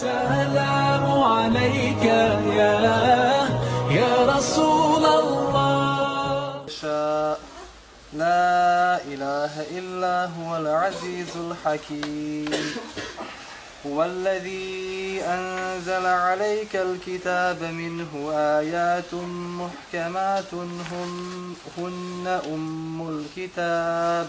السلام عليك يا يا رسول الله. لا إله إلا هو العزيز الحكيم. هو الذي أنزل عليك الكتاب منه آيات محكمات هن, هن أم الكتاب.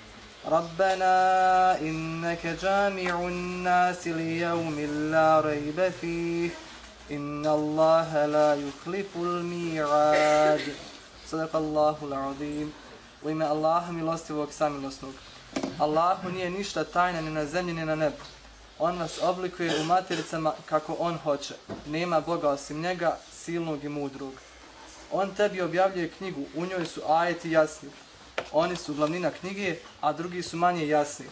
ربنا إنك جامع الناس ليوم لا ريب فيه إن الله لا يخلف الميعاد صدق الله العظيم u ime Allaha milostivog i samilosnog. Allahu nije ništa tajna ni na zemlji ni na nebu. On vas oblikuje u matericama kako on hoće. Nema Boga osim njega, silnog i mudrog. On tebi objavljuje knjigu, u njoj su ajeti jasni. Oni su glavnina knjige, a drugi su manje jasni.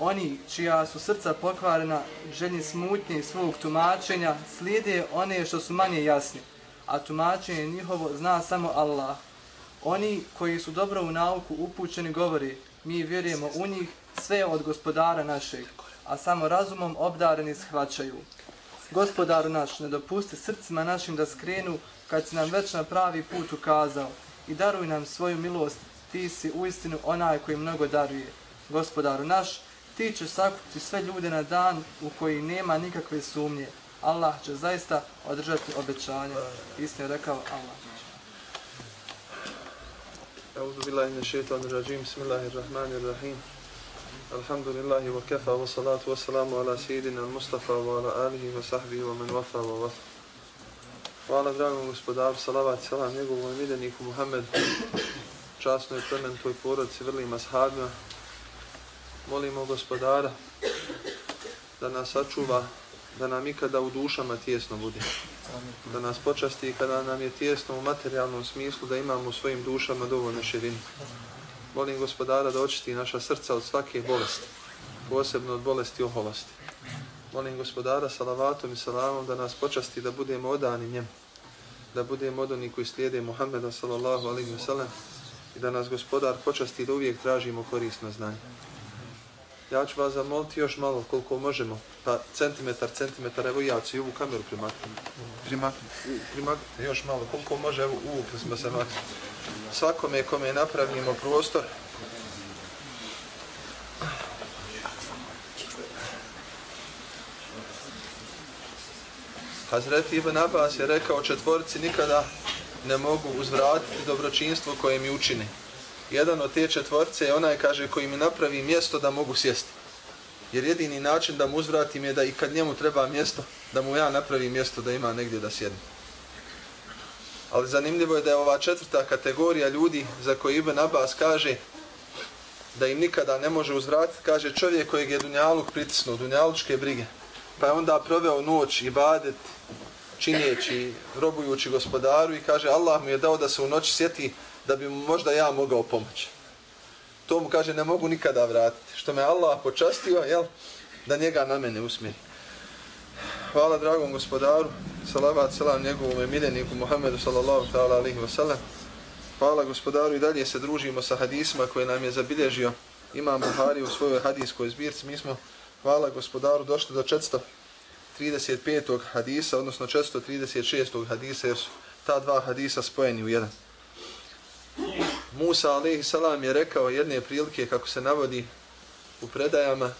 Oni čija su srca pokvarena, željni smutnje svog tumačenja, slijede one što su manje jasni. A tumačenje njihovo zna samo Allah. Oni koji su dobro u nauku upućeni govori, mi vjerujemo u njih sve od gospodara našeg, a samo razumom obdareni shvaćaju. Gospodaru naš, ne dopusti srcima našim da skrenu kad si nam već na pravi put ukazao i daruj nam svoju milost, ti si u istinu onaj koji mnogo daruje. Gospodaru naš, ti ćeš sakuti sve ljude na dan u koji nema nikakve sumnje. Allah će zaista održati obećanje. Istinu je rekao Allah. أعوذ بالله من الشيطان الرجيم بسم الله الرحمن الرحيم الحمد لله وكفى والصلاة والسلام على سيدنا المصطفى وعلى آله وصحبه ومن وفى ووفى Hvala dragom gospodaru, salavat salam njegovom mileniku Muhammed, časnoj plementoj porodci, vrlim ashabima. Molimo gospodara da nas sačuva, da nam ikada u dušama tijesno bude da nas počasti kada nam je tijesno u materijalnom smislu da imamo u svojim dušama dovoljno širinu. Molim gospodara da očisti naša srca od svake bolesti, posebno od bolesti oholosti. Molim gospodara salavatom i salamom da nas počasti da budemo odani njemu, da budemo odani koji slijede Muhammeda sallallahu alaihi wa sallam i da nas gospodar počasti da uvijek tražimo korisno znanje. Ja ću vas zamoliti još malo koliko možemo, pa centimetar, centimetar, evo ja ću i ovu kameru primaknuti. Primaknuti, primaknuti još malo, koliko može, evo uvukli smo se maknuti. Svakome kome napravimo prostor, Hazreti Ibn Abbas je rekao četvorci nikada ne mogu uzvratiti dobročinstvo koje mi učine jedan od te četvorce je onaj, kaže, koji mi napravi mjesto da mogu sjesti. Jer jedini način da mu uzvratim je da i kad njemu treba mjesto, da mu ja napravim mjesto da ima negdje da sjedne. Ali zanimljivo je da je ova četvrta kategorija ljudi za koje Ibn Abbas kaže da im nikada ne može uzvratiti, kaže čovjek kojeg je Dunjaluk pritisnuo, Dunjalučke brige, pa je onda proveo noć i badet, činjeći, robujući gospodaru i kaže Allah mu je dao da se u noći sjeti da bi mu možda ja mogao pomoći. To mu kaže, ne mogu nikada vratiti. Što me Allah počastio, jel, da njega na mene usmiri. Hvala dragom gospodaru, salavat selam njegovom emiljeniku Muhammedu sallallahu ta'ala alihi wasallam. Hvala gospodaru i dalje se družimo sa hadisma koje nam je zabilježio Imam Buhari u svojoj hadiskoj zbirci. Mi smo, hvala gospodaru, došli do 400 435. hadisa, odnosno 436. hadisa, jer su ta dva hadisa spojeni u jedan. Musa a.s. je rekao jedne prilike kako se navodi u predajama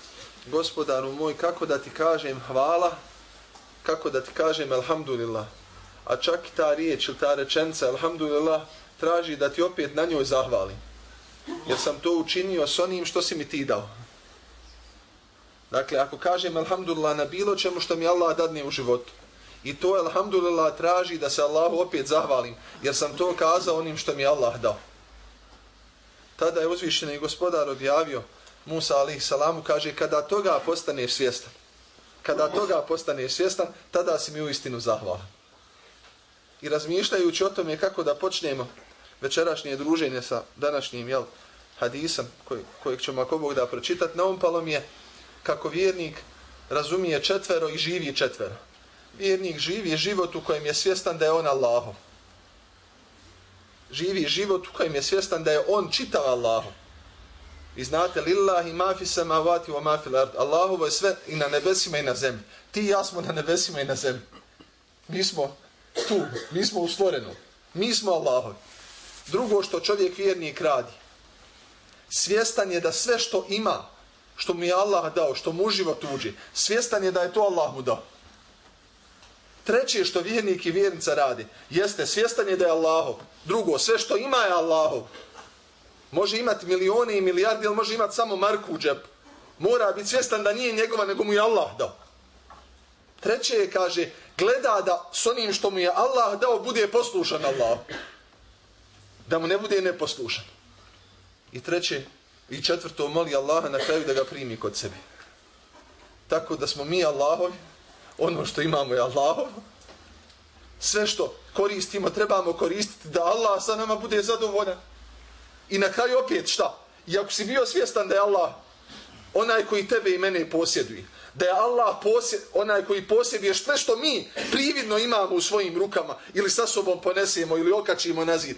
gospodaru moj kako da ti kažem hvala kako da ti kažem alhamdulillah a čak i ta riječ ili ta rečenca, alhamdulillah, traži da ti opet na njoj zahvalim. Jer sam to učinio s onim što si mi ti dao. Dakle, ako kažem alhamdulillah na bilo čemu što mi Allah dadne u životu, i to alhamdulillah traži da se Allahu opet zahvalim, jer sam to kazao onim što mi Allah dao. Tada je uzvišeni gospodar objavio, Musa alih salamu kaže, kada toga postaneš svjestan, kada toga postaneš svjestan, tada si mi u istinu zahvalan. I razmišljajući o tome kako da počnemo večerašnje druženje sa današnjim jel, hadisom koj, kojeg ćemo ako Bog da pročitati, naumpalo mi je kako vjernik razumije četvero i živi četvero. Vjernik živi život u kojem je svjestan da je on Allahov. Živi život u kojem je svjestan da je on čitav Allahov. I znate, lillahi mafi samavati wa mafi lard. Allahovo je sve i na nebesima i na zemlji. Ti i ja smo na nebesima i na zemlji. Mi smo tu, mi smo u stvorenu. Mi smo Allahovi. Drugo što čovjek vjernik radi, svjestan je da sve što ima, što mu je Allah dao, što mu život uđe, svjestan je da je to Allah mu dao. Treće što vjernik i vjernica radi, jeste svjestan je da je Allahov. Drugo, sve što ima je Allahov. Može imati milione i milijardi, ali može imati samo marku u džepu. Mora biti svjestan da nije njegova, nego mu je Allah dao. Treće je, kaže, gleda da s onim što mu je Allah dao, bude poslušan Allah. Da mu ne bude neposlušan. I treće, i četvrto, moli Allaha na kraju da ga primi kod sebe. Tako da smo mi Allahovi, ono što imamo je Allahov, sve što koristimo, trebamo koristiti da Allah sa nama bude zadovoljan. I na kraju opet šta? I ako si bio svjestan da je Allah onaj koji tebe i mene posjeduje, da je Allah posjed, onaj koji posjeduje sve što mi prividno imamo u svojim rukama ili sa sobom ponesemo ili okačimo na zid.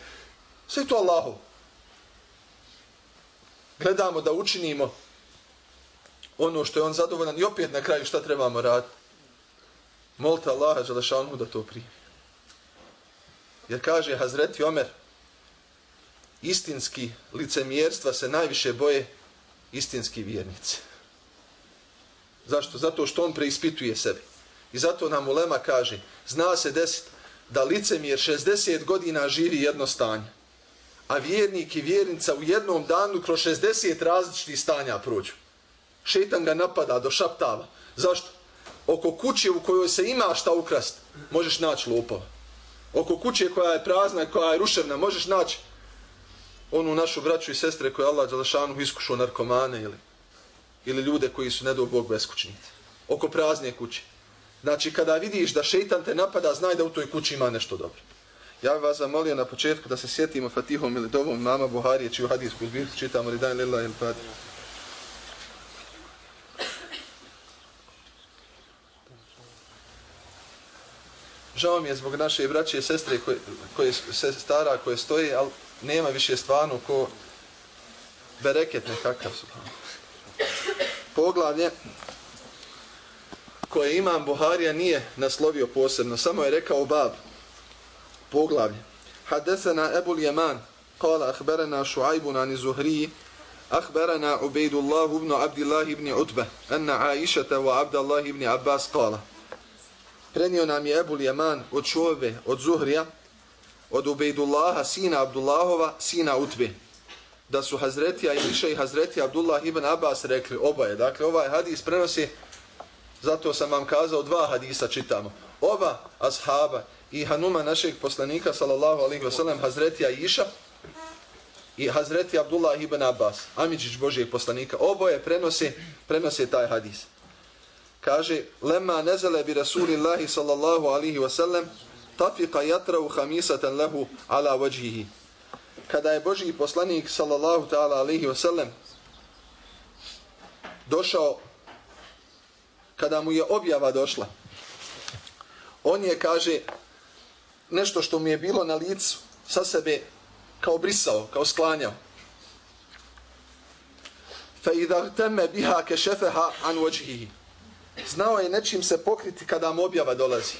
Sve to Allahovo. Gledamo da učinimo ono što je on zadovoljan i opet na kraju šta trebamo raditi. Molite Allaha Đalešanu da to primi. Jer kaže Hazreti Omer, istinski licemjerstva se najviše boje istinski vjernici. Zašto? Zato što on preispituje sebi. I zato nam Ulema kaže, zna se desiti da licemjer 60 godina živi jedno stanje, a vjernik i vjernica u jednom danu kroz 60 različitih stanja prođu. Šetan ga napada do šaptava. Zašto? Oko kuće u kojoj se ima šta ukrast, možeš naći lopova. Oko kuće koja je prazna koja je ruševna, možeš naći onu našu braću i sestre koje Allah Đalešanu iskušao narkomane ili, ili ljude koji su nedog Bog beskućnici. Oko prazne kuće. Znači, kada vidiš da šeitan te napada, znaj da u toj kući ima nešto dobro. Ja bih vas zamolio na početku da se sjetimo Fatihom ili dovom mama Buharije, čiju hadijsku zbirku čitamo, ali daj lila ili Fatih. Žao mi je zbog naše braće i sestre koje, koje se stara, koje stoji, ali nema više stvarno ko bereket nekakav su. Poglavlje koje imam Buharija nije naslovio posebno, samo je rekao bab Poglavlje. Hadesena Ebul Jeman, kala ahberena Šuajbu nani Zuhriji, أخبرنا عبيد الله بن عبد الله بن عتبة أن عائشة وعبد الله بن عباس قال prenio nam je Ebul Jaman od Šuove, od Zuhrija, od Ubejdullaha, sina Abdullahova, sina Utbe. Da su Hazretija i Miša i Hazretija Abdullah ibn Abbas rekli oboje. Dakle, ovaj hadis prenosi, zato sam vam kazao, dva hadisa čitamo. Oba ashaba i Hanuma našeg poslanika, sallallahu alaihi wa sellem Hazretija Iša i Hazreti Abdullah ibn Abbas, Amidžić Božijeg poslanika. Oboje prenose, prenose taj hadis kaže lemma nazala bi rasulillahi sallallahu alaihi wa sellem tafiqa yatrau khamisatan lahu ala wajhihi kada je božji poslanik sallallahu ta'ala alaihi wa sellem došao kada mu je objava došla on je kaže nešto što mu je bilo na licu sa sebe kao brisao, kao sklanjao fa idha temme biha kešefeha an wajhihi znao je nečim se pokriti kada mu objava dolazi.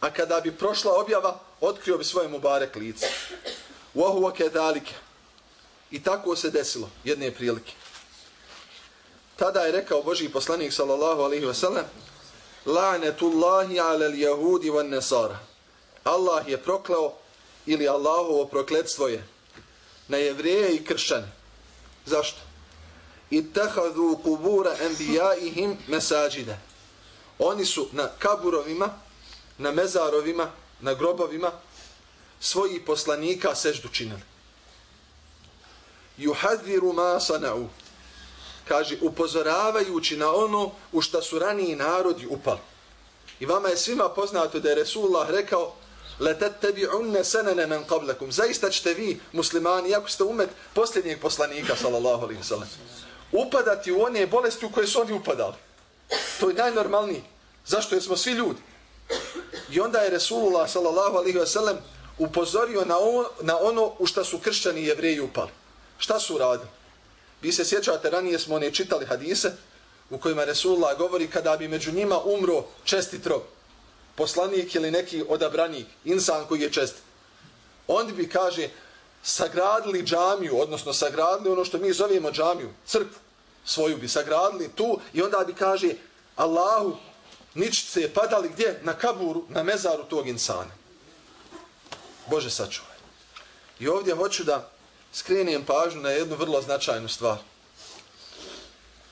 A kada bi prošla objava, otkrio bi svoje mubarek lice. Wahu kedalike. I tako se desilo, jedne prilike. Tada je rekao Boži poslanik sallallahu alaihi wasallam, La'netullahi alel l-jahudi van nesara. Allah je proklao ili Allahovo prokletstvo je na jevreje i kršćane. Zašto? Ittehadu kubura enbijaihim mesađide. Oni su na kaburovima, na mezarovima, na grobovima svojih poslanika seždu činili. Juhadviru ma sana'u Kaže, upozoravajući na ono u šta su raniji narodi upali. I vama je svima poznato da je Resulullah rekao لَتَتَّبِعُنَّ سَنَنَ مَنْ قَبْلَكُمْ Zaista ćete vi, muslimani, iako ste umet posljednjeg poslanika, sallallahu alaihi sallam, upadati u one bolesti u koje su oni upadali. To je najnormalniji. Zašto? Jer smo svi ljudi. I onda je Resulullah, sallallahu alaihi wasallam, upozorio na, on, na ono u šta su kršćani i jevreji upali. Šta su radili? Vi se sjećate, ranije smo one čitali hadise u kojima Resulullah govori kada bi među njima umro čestit rob poslanik ili neki odabranik, insan koji je čest, on bi, kaže, sagradili džamiju, odnosno sagradili ono što mi zovemo džamiju, crkvu svoju bi sagradili tu i onda bi, kaže, Allahu ničice je padali gdje? Na kaburu, na mezaru tog insana. Bože sačuvaj. I ovdje hoću da skrenem pažnju na jednu vrlo značajnu stvar.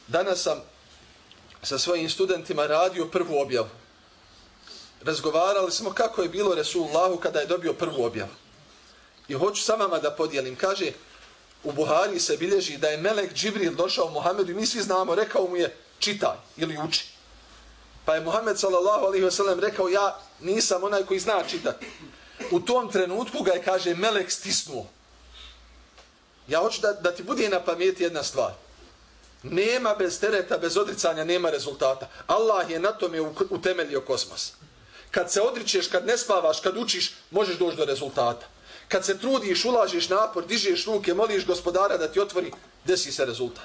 Danas sam sa svojim studentima radio prvu objavu razgovarali smo kako je bilo Resulullahu kada je dobio prvu objavu. I hoću sa vama da podijelim. Kaže, u Buhari se bilježi da je Melek Džibril došao Muhammedu i mi svi znamo, rekao mu je čitaj ili uči. Pa je Muhammed sallallahu alaihi wasallam rekao, ja nisam onaj koji zna čitati. U tom trenutku ga je, kaže, Melek stisnuo. Ja hoću da, da ti bude na pameti jedna stvar. Nema bez tereta, bez odricanja, nema rezultata. Allah je na tome utemeljio kosmos. Kad se odričeš, kad ne spavaš, kad učiš, možeš doći do rezultata. Kad se trudiš, ulažiš napor, dižeš ruke, moliš gospodara da ti otvori, desi se rezultat.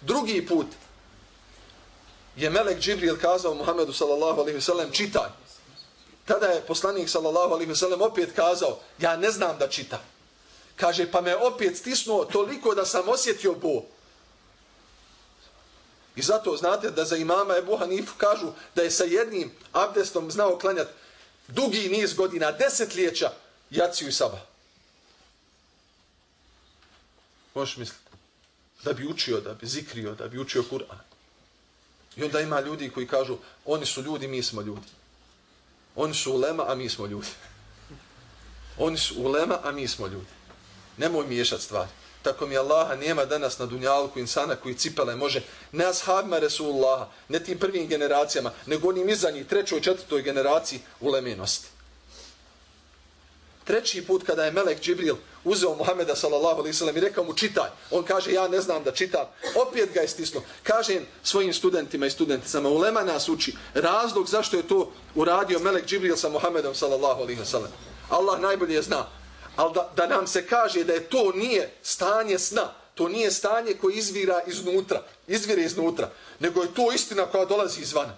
Drugi put je Melek Džibril kazao Muhammedu sallallahu alaihi sellem čitaj. Tada je poslanik sallallahu alaihi sellem opet kazao ja ne znam da čitam. Kaže pa me opet stisnuo toliko da sam osjetio bol. I zato znate da za imama Ebu Hanifu kažu da je sa jednim abdestom znao klanjati dugi niz godina, desetljeća, jaciju i saba. Možeš misliti. Da bi učio, da bi zikrio, da bi učio Kur'an. I onda ima ljudi koji kažu, oni su ljudi, mi smo ljudi. Oni su ulema, a mi smo ljudi. Oni su ulema, a mi smo ljudi. Nemoj miješati stvari tako mi Allaha nema danas na dunjalku insana koji cipele može ne ashabima Resulullaha, ne tim prvim generacijama, nego onim iza njih, trećoj, četvrtoj generaciji u lemenosti. Treći put kada je Melek Džibril uzeo Muhameda sallallahu alaihi sallam i rekao mu čitaj, on kaže ja ne znam da čitam, opet ga je stisnuo. Kaže svojim studentima i studenticama, ulema nas uči razlog zašto je to uradio Melek Džibril sa Muhamedom sallallahu alaihi sallam. Allah najbolje zna, ali da, da nam se kaže da je to nije stanje sna, to nije stanje koje izvira iznutra, izvire iznutra, nego je to istina koja dolazi izvana.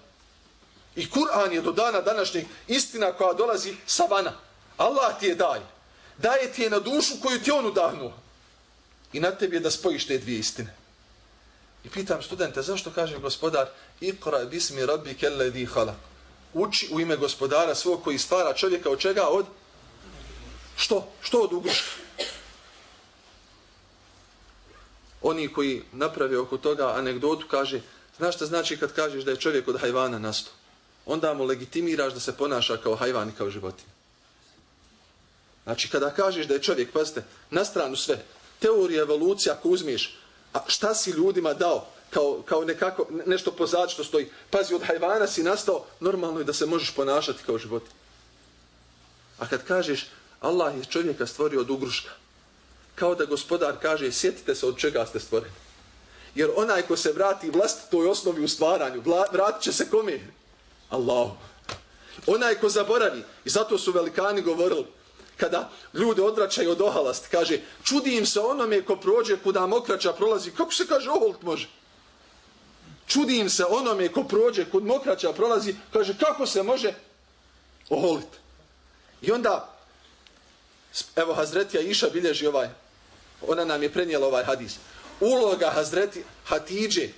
I Kur'an je do dana današnjeg istina koja dolazi sa vana. Allah ti je daje. Daje ti je na dušu koju ti on udahnuo. I na tebi je da spojiš te dvije istine. I pitam studente, zašto kaže gospodar Iqra bismi rabbi kelle di. Uči u ime gospodara svog koji stvara čovjeka od čega? Od Što? Što od ugruška? Oni koji naprave oko toga anegdotu kaže, znaš šta znači kad kažeš da je čovjek od hajvana nasto? Onda mu legitimiraš da se ponaša kao hajvan i kao životin. Znači kada kažeš da je čovjek, pazite, na stranu sve, teorija evolucija ako uzmiješ, a šta si ljudima dao kao, kao nekako, nešto pozad što stoji, pazi, od hajvana si nastao, normalno je da se možeš ponašati kao životin. A kad kažeš Allah je čovjeka stvorio od ugruška. Kao da gospodar kaže, sjetite se od čega ste stvoreni. Jer onaj ko se vrati vlastitoj osnovi u stvaranju, vratit će se kome? Allahu. Onaj ko zaboravi, i zato su velikani govorili, kada ljude odvraćaju od ohalast, kaže, čudim se onome ko prođe kuda mokraća prolazi, kako se kaže oholt može? Čudim se onome ko prođe kud mokraća prolazi, kaže, kako se može oholit? I onda Evo Hazretija Iša bilježi ovaj, ona nam je prenijela ovaj hadis. Uloga Hazreti Hatidže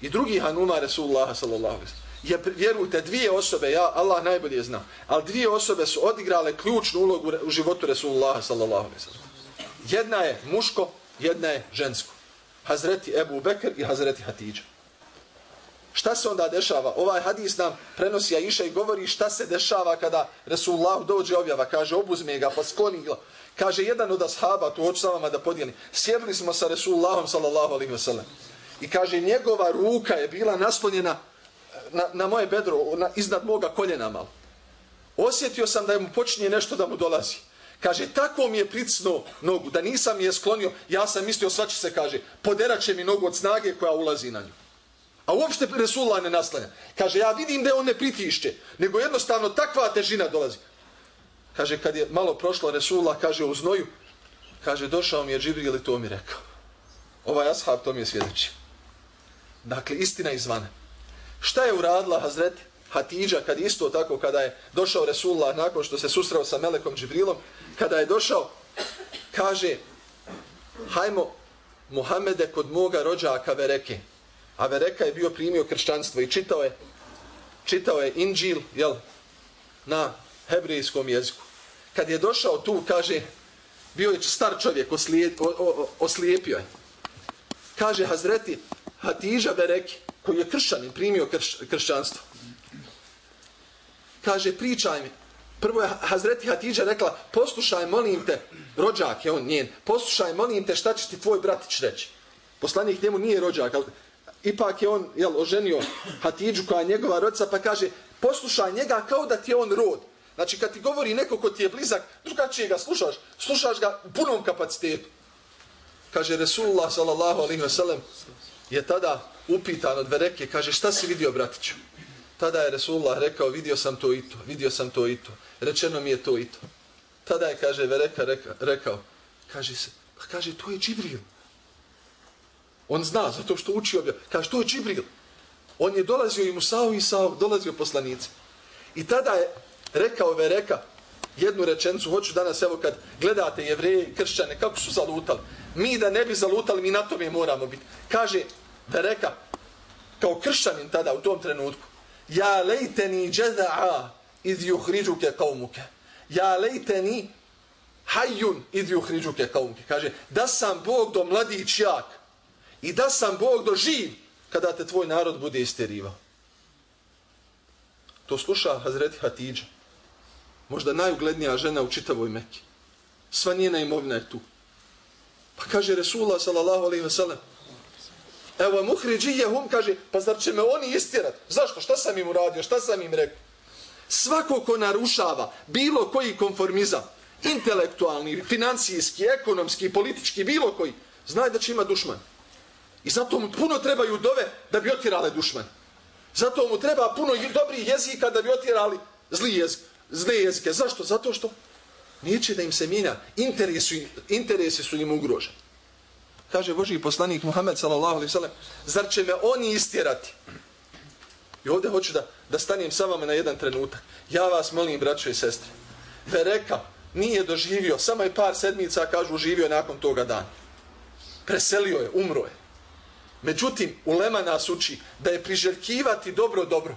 i drugih Hanuma Resulullah sallallahu alaihi je, vjerujte, dvije osobe, ja, Allah najbolje zna, ali dvije osobe su odigrale ključnu ulogu u životu Resulullah sallallahu alaihi sallam. Jedna je muško, jedna je žensko. Hazreti Ebu Bekr i Hazreti Hatidža. Šta se onda dešava? Ovaj hadis nam prenosi Aisha i govori šta se dešava kada Resulullah dođe objava. Kaže, obuzme ga, pa skloni ga. Kaže, jedan od ashaba, tu hoću sa vama da podijeli. Sjedli smo sa Resulullahom, sallallahu alaihi wa sallam. I kaže, njegova ruka je bila naslonjena na, na moje bedro, na, iznad moga koljena malo. Osjetio sam da mu počinje nešto da mu dolazi. Kaže, tako mi je pricno nogu, da nisam je sklonio, ja sam mislio, sva će se, kaže, poderaće mi nogu od snage koja ulazi na nju. A uopšte Resulullah ne naslanja. Kaže, ja vidim da je on ne pritišće, nego jednostavno takva težina dolazi. Kaže, kad je malo prošlo Resulullah, kaže, u znoju, kaže, došao mi je Džibril i to mi rekao. Ovaj ashab to mi je svjedeći. Dakle, istina izvana. Šta je uradila Hazret Hatidža kad isto tako kada je došao Resulullah nakon što se susreo sa Melekom Džibrilom, kada je došao, kaže, hajmo Muhammede kod moga rođaka Vereke. A Vereka je bio primio kršćanstvo i čitao je, čitao je Inđil, jel, na hebrijskom jeziku. Kad je došao tu, kaže, bio je star čovjek, oslijep, o, o, oslijepio je. Kaže Hazreti Hatiža Bereki, koji je kršćanin, primio krš, kršćanstvo. Kaže, pričaj mi. Prvo je Hazreti Hatiža rekla, poslušaj, molim te, rođak je on njen, poslušaj, molim te, šta će ti tvoj bratić reći. Poslanik njemu nije rođak, ali ipak je on jel, oženio Hatidžu koja je njegova rodica, pa kaže, poslušaj njega kao da ti je on rod. Znači, kad ti govori neko ko ti je blizak, drugačije ga slušaš, slušaš ga u punom kapacitetu. Kaže Resulullah sallallahu alaihi wa sallam, je tada upitan od Vereke, kaže šta si vidio bratiću? Tada je Resulullah rekao, vidio sam to i to, vidio sam to i to, rečeno mi je to i to. Tada je, kaže Vereka, reka, rekao, kaže se, pa kaže, to je Džibril. On zna, zato što učio objav, kaže, to je Džibril. On je dolazio i Musao i Isao, dolazio poslanici. I tada je rekao Vereka, jednu rečencu, hoću danas, evo kad gledate jevreje i kršćane, kako su zalutali. Mi da ne bi zalutali, mi na tome moramo biti. Kaže, da kao kršćanin tada u tom trenutku, ja lejteni džeda'a iz juhriđuke kaumuke. Ja lejteni hajjun iz juhriđuke kaumuke. Kaže, da sam Bog do mladić jak i da sam Bog doživ kada te tvoj narod bude isterivao. To sluša Hazreti Hatidža. Možda najuglednija žena u čitavoj Mekki. Sva njena imovina je tu. Pa kaže Resulullah sallallahu alaihi wasallam, Evo muhriđijehum kaže, pa zar će me oni istirat? Zašto? Šta sam im uradio? Šta sam im rekao? Svako ko narušava bilo koji konformizam, intelektualni, financijski, ekonomski, politički, bilo koji, znaj da će ima dušman. I zato mu puno trebaju dove da bi otirale dušman. Zato mu treba puno dobrih jezika da bi otirali zli jezik, zle jezike. Zašto? Zato što neće da im se mijenja. Interesi, interesi su im ugroženi kaže Boži poslanik Muhammed sallallahu alaihi zar će me oni istjerati? I ovdje hoću da, da stanem sa vama na jedan trenutak. Ja vas molim, braćo i sestre, Bereka nije doživio, samo je par sedmica, kažu, živio nakon toga dana. Preselio je, umro je. Međutim, ulema nas uči da je priželjkivati dobro, dobro.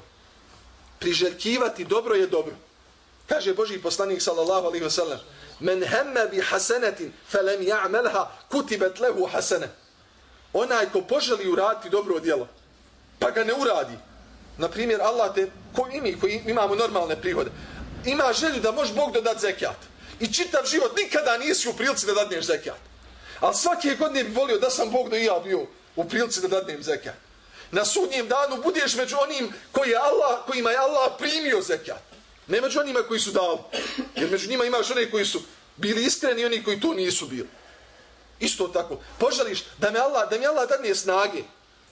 Priželjkivati dobro je dobro. Kaže Boži poslanik sallallahu alaihi wa sallam, men hemme bi hasenetin felem ja'melha kutibet lehu hasene. Onaj ko poželi uraditi dobro djelo, pa ga ne uradi. Na primjer, Allah te, ko i mi, koji imamo normalne prihode, ima želju da može Bog dodat zekijat. I čitav život nikada nisi u prilici da dadneš zekijat. Ali svake godine bi volio da sam Bog da i ja bio u prilici da dadnem zekat. Na sudnjem danu budeš među onim koji je Allah, kojima je Allah primio zekat. Ne među onima koji su dali. Jer među njima imaš one koji su bili iskreni i oni koji to nisu bili. Isto tako. Poželiš da me Allah, da mi Allah dadne snage.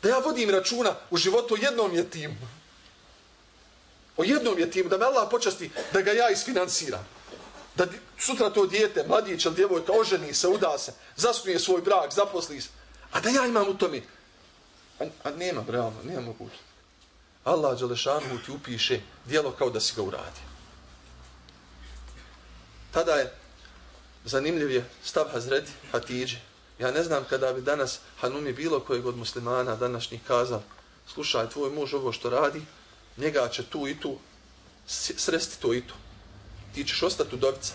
Da ja vodim računa u životu jednom jednom jetimu. O jednom jetimu. Da me Allah počasti da ga ja isfinansiram. Da sutra to dijete, mladić ili djevojka, oženi se, uda se, zasnuje svoj brak, zaposli se. A da ja imam u tome. A, a nema, realno, nema moguće. Allah Đelešanu ti upiše dijelo kao da si ga uradio. Tada je zanimljiv je stav Hazreti Hatidži. Ja ne znam kada bi danas Hanumi bilo kojeg od muslimana današnjih kazao slušaj, tvoj muž ovo što radi, njega će tu i tu sresti to i to. Ti ćeš ostati u dovica.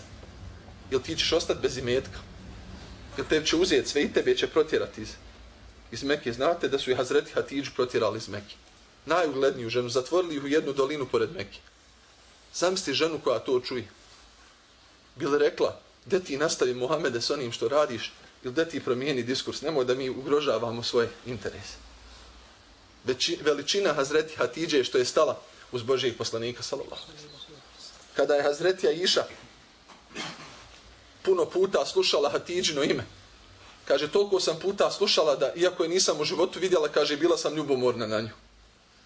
Ili ti ćeš ostati bez imetka. Ili te će uzeti sve i tebe će protjerati iz, iz Mekke. Znate da su i Hazreti Hatidžu protirali iz Mekke. Najugledniju ženu. Zatvorili ih u jednu dolinu pored Mekke. Zamisli ženu koja to čuje. Bili rekla, gdje ti nastavi Muhammede s onim što radiš, ili gdje ti promijeni diskurs, nemoj da mi ugrožavamo svoje interese. Veći, veličina Hazreti Hatidže što je stala uz Božijeg poslanika, sallallahu Kada je Hazreti Aisha puno puta slušala Hatidžino ime, kaže, toliko sam puta slušala da, iako je nisam u životu vidjela, kaže, bila sam ljubomorna na nju.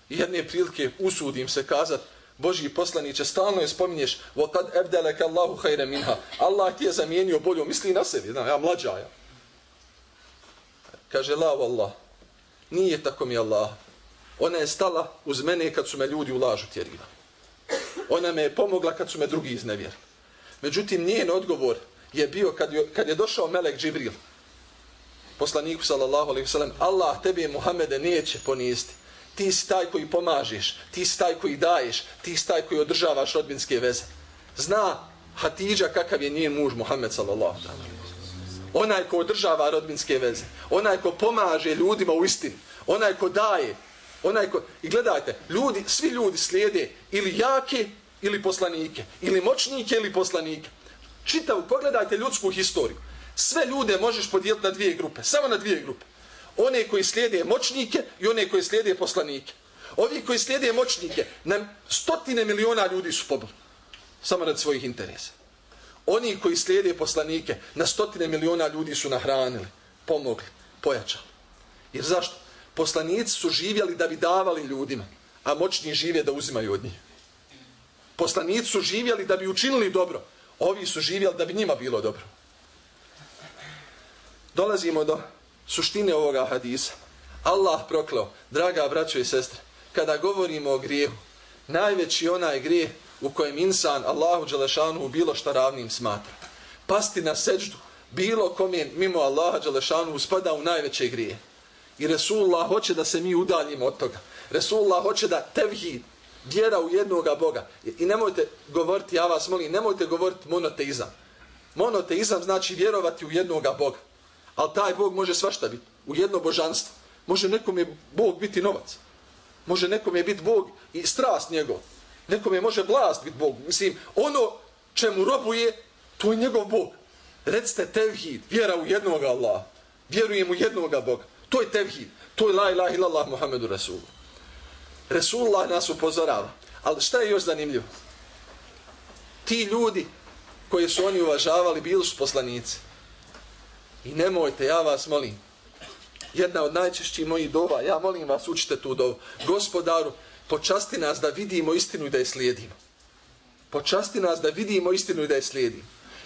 I jedne prilike usudim se kazat, Božji poslaniće, stalno je spominješ, وَقَدْ أَبْدَلَكَ اللَّهُ خَيْرَ مِنْهَا Allah ti je zamijenio bolju, misli na sebi, znam, ja mlađa ja. Kaže, la Allah, nije tako mi Allah. Ona je stala uz mene kad su me ljudi u lažu tjeriva. Ona me je pomogla kad su me drugi iznevjerili. Međutim, njen odgovor je bio kad je, kad je došao Melek Džibril, poslanik sallallahu alaihi wasallam, Allah tebe Muhammede neće poniziti. ti si taj koji pomažeš, ti si taj koji daješ, ti si taj koji održavaš rodbinske veze. Zna Hatidža kakav je njen muž Muhammed sallallahu Onaj ko održava rodbinske veze, onaj ko pomaže ljudima u istini, onaj ko daje, onaj ko... I gledajte, ljudi, svi ljudi slijede ili jake ili poslanike, ili moćnike ili poslanike. Čitav, pogledajte ljudsku historiju. Sve ljude možeš podijeliti na dvije grupe, samo na dvije grupe one koji slijede moćnike i one koji slijede poslanike. Ovi koji slijede moćnike, na stotine miliona ljudi su pobili. Samo rad svojih interesa. Oni koji slijede poslanike, na stotine miliona ljudi su nahranili, pomogli, pojačali. Jer zašto? Poslanici su živjeli da bi davali ljudima, a moćni žive da uzimaju od njih. Poslanici su živjeli da bi učinili dobro, ovi su živjeli da bi njima bilo dobro. Dolazimo do suštine ovoga hadisa. Allah prokleo, draga braćo i sestre, kada govorimo o grijehu, najveći onaj grijeh u kojem insan Allahu Đelešanu bilo šta ravnim smatra. Pasti na seđdu, bilo kom je mimo Allaha Đelešanu spada u najveće grije. I Resulullah hoće da se mi udaljimo od toga. Resulullah hoće da tevhid, vjera u jednoga Boga. I nemojte govoriti, ja vas molim, nemojte govoriti monoteizam. Monoteizam znači vjerovati u jednoga Boga. Ali taj Bog može svašta biti. U jedno božanstvo. Može nekom je Bog biti novac. Može nekom je biti Bog i strast njegov. Nekom je može vlast biti Bog. Mislim, ono čemu robuje, to je njegov Bog. Recite tevhid, vjera u jednog Allah. Vjerujem u jednog Boga. To je tevhid. To je la ilaha illallah Muhammedu Rasulu. Rasulullah nas upozorava. Ali šta je još zanimljivo? Ti ljudi koje su oni uvažavali, bili su poslanici. I nemojte, ja vas molim, jedna od najčešćih mojih dova, ja molim vas, učite tu dovu. Gospodaru, počasti nas da vidimo istinu i da je slijedimo. Počasti nas da vidimo istinu i da je slijedimo.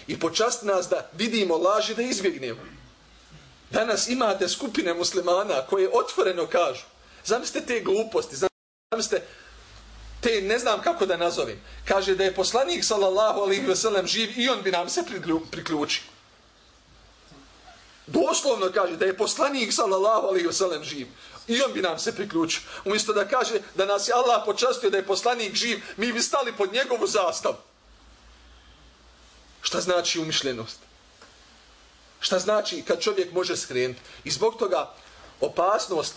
I počasti nas da vidimo laži da izbjegnemo. Danas imate skupine muslimana koje otvoreno kažu, zamislite te gluposti, zamislite te, ne znam kako da nazovem, kaže da je poslanik sallallahu alaihi wa sallam živ i on bi nam se priključio. Doslovno kaže da je poslanik sallallahu alaihi wasallam živ. I on bi nam se priključio. Umjesto da kaže da nas je Allah počastio da je poslanik živ, mi bi stali pod njegovu zastavu. Šta znači umišljenost? Šta znači kad čovjek može skrenuti? I zbog toga opasnost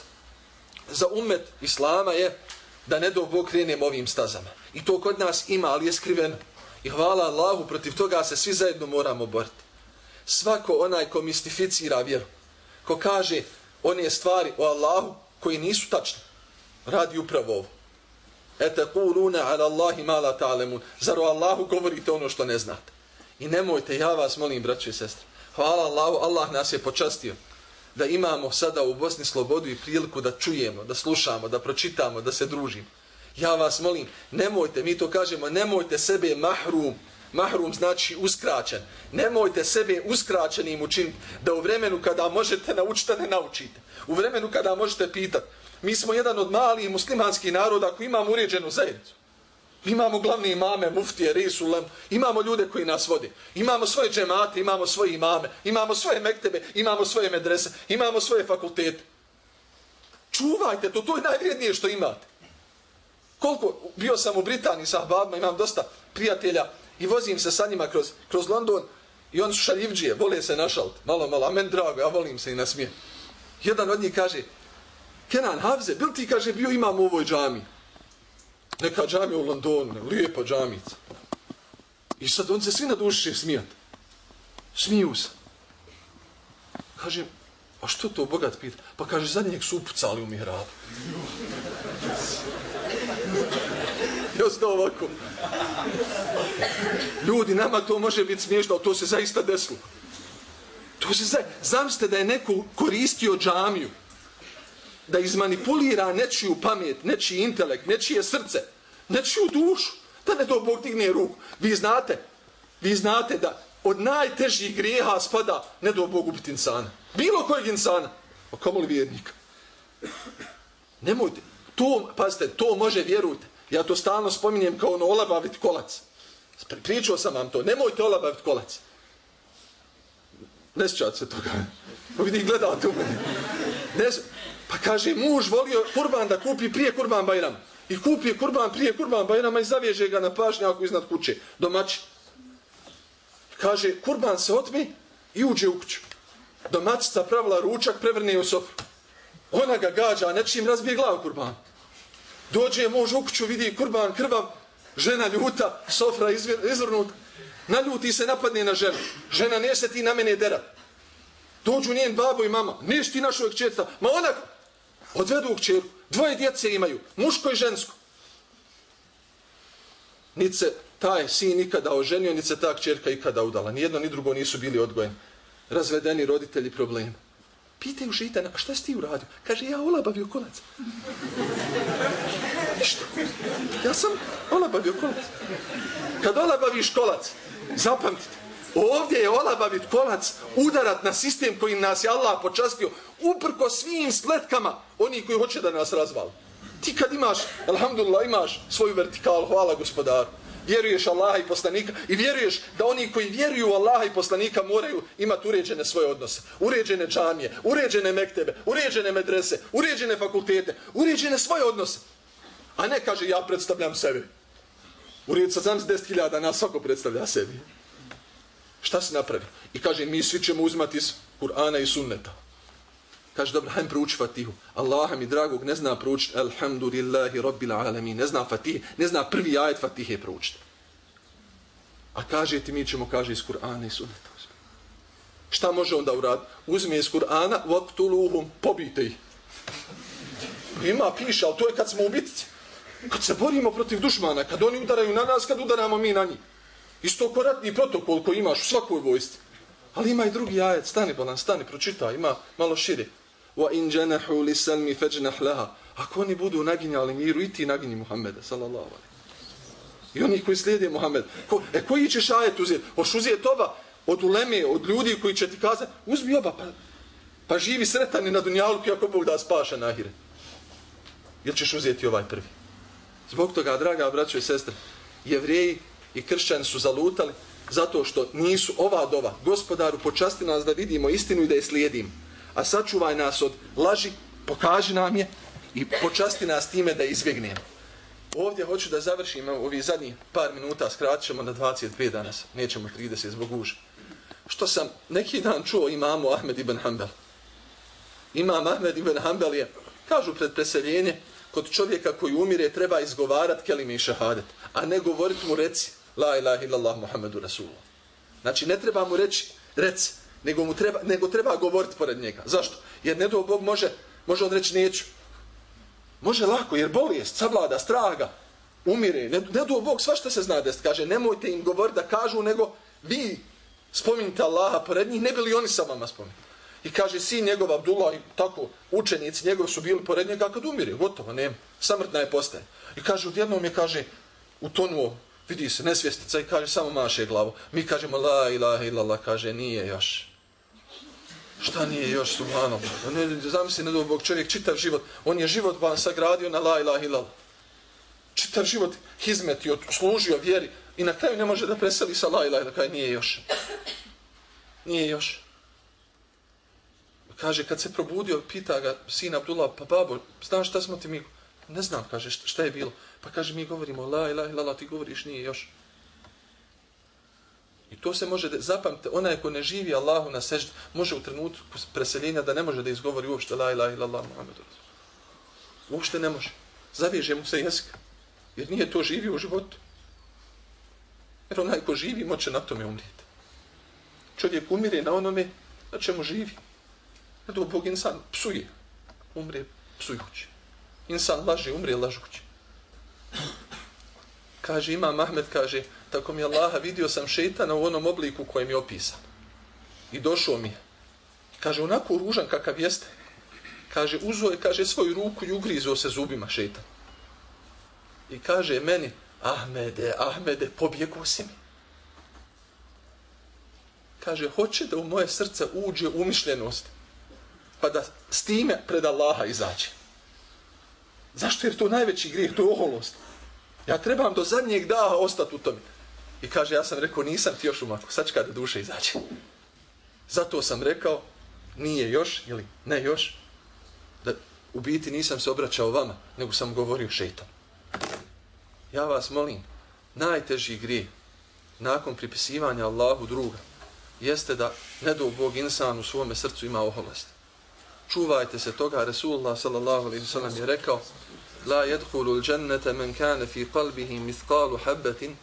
za umet Islama je da ne do Bog krenemo ovim stazama. I to kod nas ima, ali je skriveno. I hvala Allahu, protiv toga se svi zajedno moramo boriti svako onaj ko mistificira vjeru, ko kaže one stvari o Allahu koji nisu tačne, radi upravo ovo. Ete kulune ala Allahi ma la ta'lemun. Zar o Allahu govorite ono što ne znate? I nemojte, ja vas molim, braćo i sestre, hvala Allahu, Allah nas je počastio da imamo sada u Bosni slobodu i priliku da čujemo, da slušamo, da pročitamo, da se družimo. Ja vas molim, nemojte, mi to kažemo, nemojte sebe mahrum mahrum znači uskraćen. Nemojte sebe uskraćenim učiniti da u vremenu kada možete naučiti, ne naučite. U vremenu kada možete pitati. Mi smo jedan od malih muslimanskih naroda koji imamo uređenu zajednicu. Imamo glavne imame, muftije, risulem, imamo ljude koji nas vode. Imamo svoje džemate, imamo svoje imame, imamo svoje mektebe, imamo svoje medrese, imamo svoje fakultete. Čuvajte to, to je najvrijednije što imate. Koliko, bio sam u Britaniji sa babama, imam dosta prijatelja i vozim se sa njima kroz, kroz London i oni su šaljivđije, vole se našalt. Malo, malo, a men drago, ja volim se i nasmije. Jedan od njih kaže, Kenan Havze, bil ti, kaže, bio imam u ovoj džami. Neka džami u Londonu, lijepa džamica. I sad on se svi na duši smijat. Smiju se. Kaže, a što to bogat pita? Pa kaže, zadnjeg su upucali u mihrabu. I ostao ovako. Ljudi, nama to može biti smiješno, ali to se zaista desilo. To se za... Zamste da je neko koristio džamiju, da izmanipulira nečiju pamet, nečiji intelekt, nečije srce, nečiju dušu, da ne to Bog digne ruku. Vi znate, vi znate da od najtežih grijeha spada ne do Bog ubiti insana. Bilo kojeg insana. a kamo li vjernika? Nemojte. To, pazite, to može, vjerujte. Ja to stalno spominjem kao ono olabavit kolac. Pričao sam vam to. Nemojte olabavit kolac. Ne sjećate se toga. Pa vidi, gledate u mene. Ne, pa kaže, muž volio kurban da kupi prije kurban Bajram. I kupi kurban prije kurban Bajrama i zaveže ga na pašnjaku iznad kuće. Domaći. Kaže, kurban se otmi i uđe u kuću. Domaćica pravila ručak, prevrne u sofu. Ona ga gađa, nečim razbije glavu kurban. Dođe muž u kuću, vidi kurban krvav, žena ljuta, sofra izvrnut, Naljuti se, napadne na ženu. Žena, ne se ti na mene dera. Dođu njen babo i mama. Niješ ti našo kćerca. Ma ona odvedu u kćeru. Dvoje djece imaju. Muško i žensko. Nic se taj sin nikada oženio, nic se ta kćerka ikada udala. Nijedno ni drugo nisu bili odgojeni. Razvedeni roditelji problema. Pitaju šeitana, a šta si ti uradio? Kaže, ja olabavio kolac. Ništa. Ja sam olabavio kolac. Kad olabaviš kolac, zapamtite, ovdje je olabavit kolac udarat na sistem kojim nas je Allah počastio uprko svim spletkama oni koji hoće da nas razvali. Ti kad imaš, alhamdulillah, imaš svoju vertikalu, hvala gospodaru, vjeruješ Allaha i poslanika i vjeruješ da oni koji vjeruju u Allaha i poslanika moraju imati uređene svoje odnose. Uređene džamije, uređene mektebe, uređene medrese, uređene fakultete, uređene svoje odnose. A ne kaže ja predstavljam sebe. Ured sa znam 10.000 nas svako predstavlja sebi. Šta se napravi? I kaže mi svi ćemo uzmati iz Kur'ana i sunneta. Kaže, dobro, hajmo prouči Fatihu. Allaha mi dragog ne zna proučiti. Alhamdulillahi rabbil alamin. Ne zna Fatihe. Ne zna prvi ajet Fatihe proučiti. A kaže ti, mi ćemo, kaže, iz Kur'ana i sunneta. Šta može onda uraditi? Uzmi iz Kur'ana, vaktuluhum, pobite ih. Ima, piše, ali to je kad smo u bitci. Kad se borimo protiv dušmana, kad oni udaraju na nas, kad udaramo mi na njih. Isto koratni protokol koji imaš u svakoj vojsti. Ali ima i drugi ajet, stani bolan, stani, pročitaj, ima malo širi wa in janahu فَجْنَحْ لَهَا laha. Ako oni budu naginjali miru i ti naginji Muhammeda sallallahu alaihi. i oni koji slijede Muhammed. Ko, e koji ćeš ajet uzeti? Hoš uzeti oba? Od uleme od ljudi koji će ti kazati uzmi oba pa, pa živi sretan i na dunjalku ako Bog da spaša na ahire. Ili ćeš uzeti ovaj prvi? Zbog toga draga braćo i sestre jevreji i kršćani su zalutali zato što nisu ova dova gospodaru počasti nas da vidimo istinu i da je slijedimo a sačuvaj nas od laži, pokaži nam je i počasti nas time da izbjegnemo. Ovdje hoću da završim ovi zadnji par minuta, skratit ćemo na 25 danas, nećemo 30 zbog uža. Što sam neki dan čuo imamu Ahmed ibn Hanbel. Imam Ahmed ibn Hanbel je, kažu pred preseljenje, kod čovjeka koji umire treba izgovarat kelime i šahadet, a ne govorit mu reci la ilaha illallah Muhammedu Rasulullah. Znači ne treba mu reći reci, nego mu treba, nego treba govoriti pored njega. Zašto? Jer ne do Bog može, može on reći neću. Može lako, jer bolest, savlada, straga, umire. Ne, ne do Bog, sva što se zna da kaže, nemojte im govoriti da kažu, nego vi spominjte Allaha pored njih, ne bili oni sa vama spominjati. I kaže, sin njegov Abdullah i tako, učenici njegov su bili pored njega kad umire, gotovo, nema, samrtna je postaje. I kaže, odjednom je, kaže, utonuo, vidi se, nesvjestica i kaže, samo maše glavu. Mi kažemo, la ilaha illallah, kaže, nije još. Šta nije još subhano? Ne, zamisli, ne dobog čovjek čitav život, on je život ba sagradio na la ilaha illallah. Čitav život hizmetio, služio vjeri i na kraju ne može da preseli sa la ilaha illallah, nije još. Nije još. Kaže, kad se probudio, pita ga sin Abdullah, pa babo, znaš šta smo ti mi? ne znam, kaže, šta, šta je bilo? Pa kaže, mi govorimo, la ilaha illallah, ti govoriš, nije još. I to se može, zapamte, onaj ko ne živi Allahu na sežd, može u trenutku preseljenja da ne može da izgovori uopšte la ilaha illallah Muhammedu. Uopšte ne može. Zaveže mu se jezik. Jer nije to živio u životu. Jer onaj ko živi moće na tome umrijeti. Čovjek umire na onome na čemu živi. Na to Bog insan psuje. Umre psujući. Insan laže, umre lažući. Kaže ima Mahmed, kaže, tako mi Allaha vidio sam šeitana u onom obliku kojem je opisan. I došao mi je. Kaže, onako ružan kakav jeste. Kaže, uzo je, kaže, svoju ruku i ugrizo se zubima šeitan. I kaže meni, Ahmede, Ahmede, pobjegao si mi. Kaže, hoće da u moje srce uđe umišljenost, pa da s time pred Allaha izađe. Zašto? Jer to najveći grijeh, to je oholost. Ja trebam do zadnjeg daha ostati u tome. I kaže, ja sam rekao, nisam ti još umako, sad kada duša izađe. Zato sam rekao, nije još, ili ne još, da u biti nisam se obraćao vama, nego sam govorio šeitom. Ja vas molim, najteži grije nakon pripisivanja Allahu druga jeste da ne do Bog insan u svome srcu ima oholost. Čuvajte se toga, Resulullah sallallahu alaihi sallam je rekao La jedhulul džennete men kane fi qalbihi mithkalu habbetin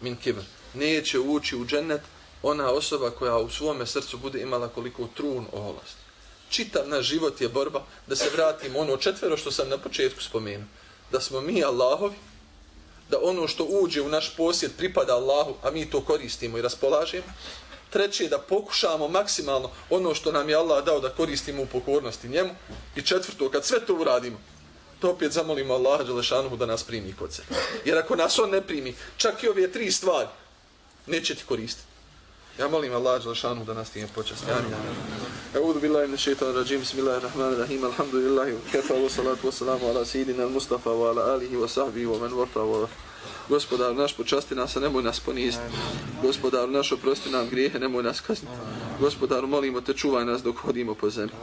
min kibr. Neće ući u džennet ona osoba koja u svome srcu bude imala koliko trun oholosti. Čitav naš život je borba da se vratimo ono četvero što sam na početku spomenuo. Da smo mi Allahovi, da ono što uđe u naš posjed pripada Allahu, a mi to koristimo i raspolažemo. Treće, da pokušamo maksimalno ono što nam je Allah dao da koristimo u pokornosti njemu. I četvrto, kad sve to uradimo, to opet zamolimo Allaha Đelešanuhu da nas primi kod sebe. Jer ako nas on ne primi, čak i ove tri stvari, neće ti koristiti. Ja molim Allah Đelešanu da nas tijem počasti. Amin. Audu billahi min shaitan rajim. Bismillahirrahmanirrahim. Alhamdulillahi. Kefa wa salatu wa salamu ala sidina al-Mustafa wa ala alihi wa sahbihi wa man warta wa Gospodar naš počasti nas, a nemoj nas poniziti. Gospodar naš oprosti nam grijehe, nemoj nas kazniti. Gospodaru, molimo te, čuvaj nas dok hodimo po zemlji.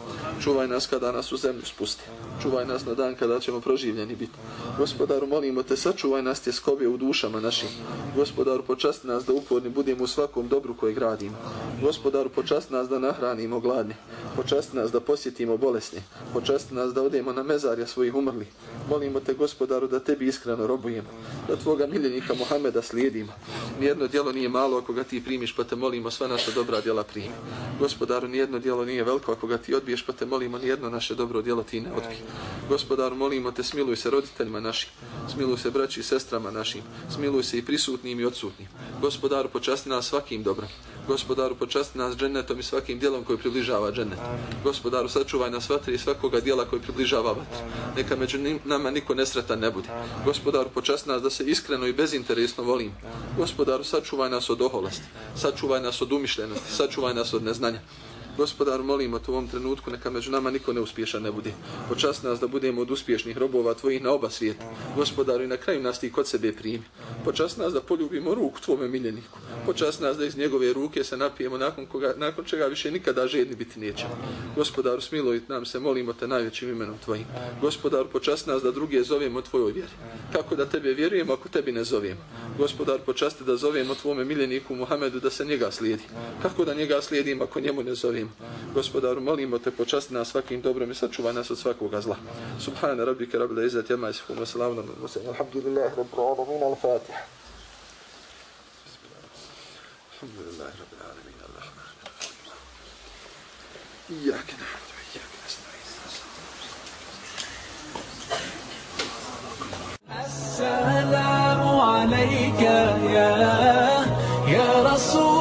Čuvaj nas kada nas u zemlju spusti. Čuvaj nas na dan kada ćemo proživljeni biti. Gospodaru, molimo te, sačuvaj nas tje skobje u dušama našim. Gospodaru, počasti nas da uporni budemo u svakom dobru koje gradimo. Gospodaru, počasti nas da nahranimo gladne. Počasti nas da posjetimo bolesne. Počasti nas da odemo na mezarja svojih umrli. Molimo te, gospodaru, da tebi iskreno robujemo. Da tvoga miljenika Muhameda slijedimo. Nijedno djelo nije malo ako ga ti primiš, pa te molimo sva naša dobra djela primi. Gospodaru, nijedno djelo nije veliko ako ga ti odbiješ, pa te molimo nijedno naše dobro djelo ti ne odbij. Gospodaru, molimo te, smiluj se roditeljima našim, smiluj se braći i sestrama našim, smiluj se i prisutnim i odsutnim. Gospodaru, počasti nas svakim dobrom. Gospodaru, počasti nas džennetom i svakim dijelom koji približava džennet. Gospodaru, sačuvaj nas vatri i svakoga dijela koji približava vatri. Neka među nama niko nesretan ne bude. Gospodaru, počasti nas da se iskreno i bezinteresno volim. Gospodaru, sačuvaj nas od oholosti, sačuvaj nas od umišljenosti, sačuvaj nas od neznanja. Gospodar, molimo te u ovom trenutku, neka među nama niko neuspješan ne bude. Počast nas da budemo od uspješnih robova tvojih na oba svijeta. Gospodaru, i na kraju nas ti kod sebe primi. Počast nas da poljubimo ruku tvome miljeniku. Počast nas da iz njegove ruke se napijemo nakon, koga, nakon čega više nikada žedni biti neće. Gospodaru, smiluj nam se, molimo te najvećim imenom tvojim. Gospodaru, počast nas da druge zovemo tvojoj vjeri. Kako da tebe vjerujemo ako tebi ne zovemo? Gospodar, počasti da zovemo tvome miljeniku Muhamedu da se njega slijedi. Kako da njega slijedimo ako njemu ne zovemo? molim. Gospodaru, molimo te počasti nas svakim dobrom i sačuvaj nas od svakoga zla. Subhana rabbike rabbil izzati amma yasifun wa salamun ala mursalin. Alhamdulillahi rabbil alamin. Al-Fatiha. Alhamdulillahi rabbil alamin. Allahumma. Iyyaka na'budu wa iyyaka nasta'in. Assalamu alayka ya ya rasul